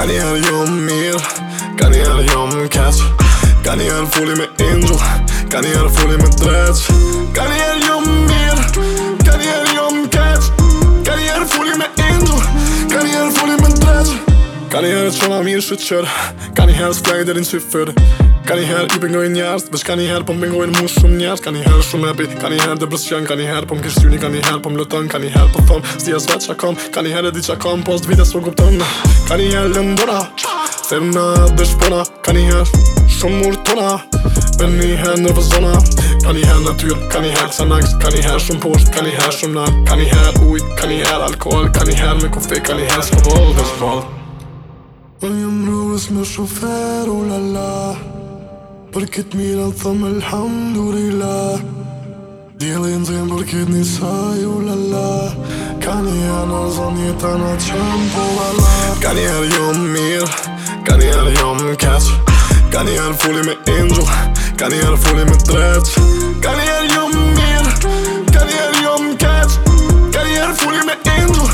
Kan jag göra mer? Kan jag göra cash? Kan ni jag få med angel? Kan ni jag få med dräts? Kan jag göra mer? Kan jag göra cash? Kan ni jag få med angel? Kan ni jag få med dräts? Kan jag göra mer skittkör? Kan ni jag spränga din syffer? Ka një herë i pëngojnë njerës, veç ka një herë po mëngojnë mu shumë njerës Ka një herë shumë epi, ka një herë dhe brës qënë Ka një herë po më kishë qyni, ka një herë po më lëtën Ka një herë po thëmë, si e zvetë që kom Ka një herë e di që kom, po së dvite së guptën Ka një herë lëndona, thërë në dhe shpona Ka një herë shumë urtona, për një herë në vëzona Ka një herë natyr, ka një herë sa nax Ka një herë shumë posht, ka një herë shumë nar Ka një herë ujt, ka një herë alkohol Ka një herë me kofi, ka një herë Për këtë mirë alë thëmë alhamdulillah Djeli në zemë për këtë një saj u lala Ka një janë o zonë një të në qëmë po lala Ka një janë jo më mirë Ka një janë jo më keqë Ka një fulli me indru Ka një janë fulli me dreqë Ka një janë jo më mirë Ka një janë jo më keqë Ka një fulli me indru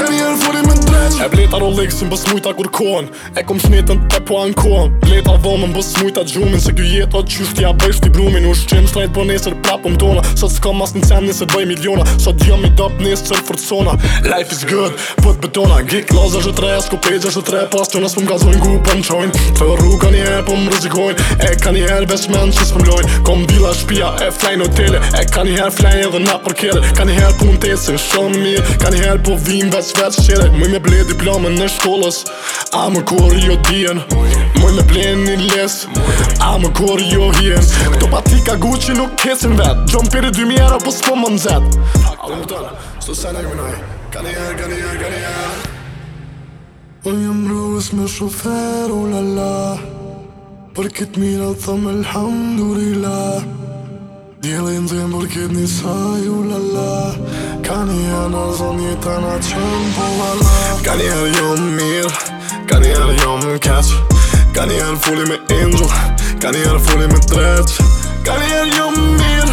Ka një janë fulli me dreqë leksin bës mujta kur kohen E kom shnetën të po anë kohen Leta vëmën bës mujta gjumin Se kjo jetë atë qyshti a bësht i brumin U shqen shtrajt për po nesër prapëm tona Sot s'ka mas në cem nesër bëj miliona Sot jam i dop nesë forcona Life is good, pët betona Gik laza zhë tre, s'ku pej gjë zhë tre Pas tona s'pëm gazojnë ku pëm qojnë Të rru ka një e pëm rëzikojnë E ka një herë veç men që s'pëm Kom bila i po me diplomën në përvesh shkollës A më kur jo dijen Moj me plen një les A më kur jo hien Këto pa ti ka gu që nuk kesin vet Gjom për e dy mjera po s'po më nëzet A më të në, s'to se në gënoj Gani e, gani e, gani e O po jëm rrës me shofer, o oh la la Për këtë mirat thëm elhamdurila i la Djele në zemë për këtë një saj, o oh la la Gani ana zon jetana qëm po vala Gani janë jom mirë Gani janë jom keq Gani janë fulli me indru Gani janë fulli me treq Gani janë jom mirë